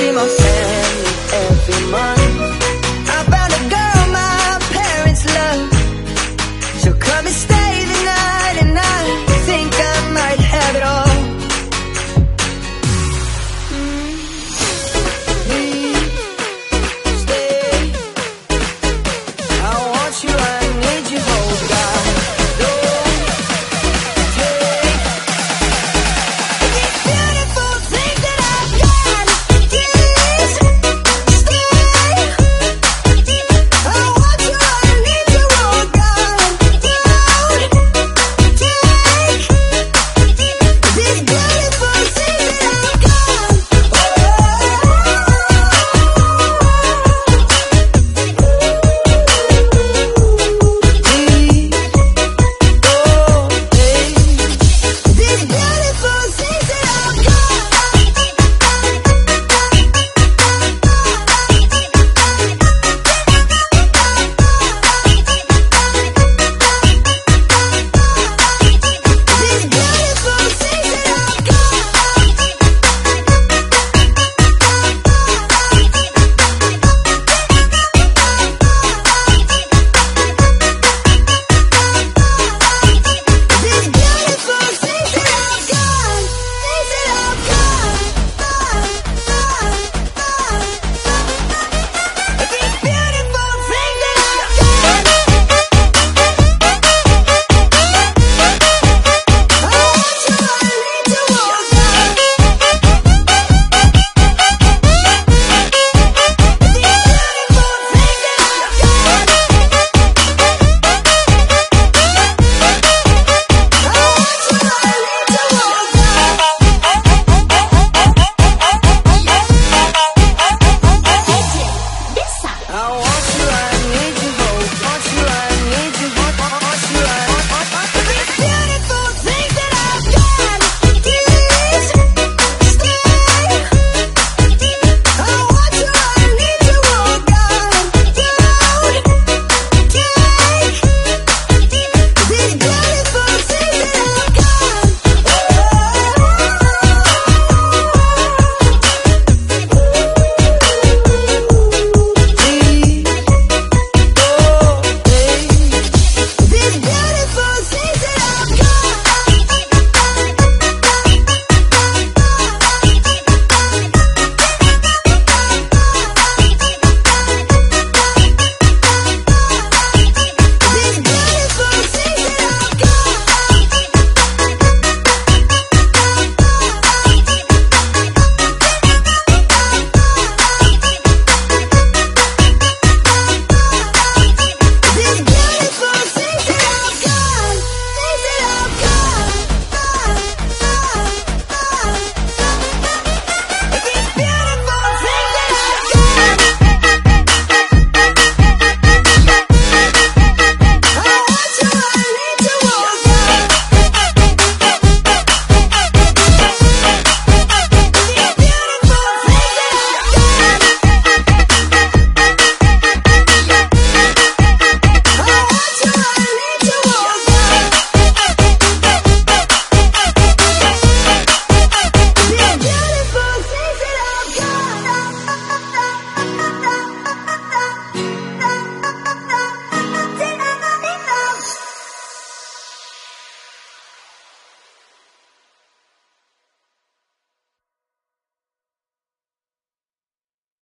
see my family every month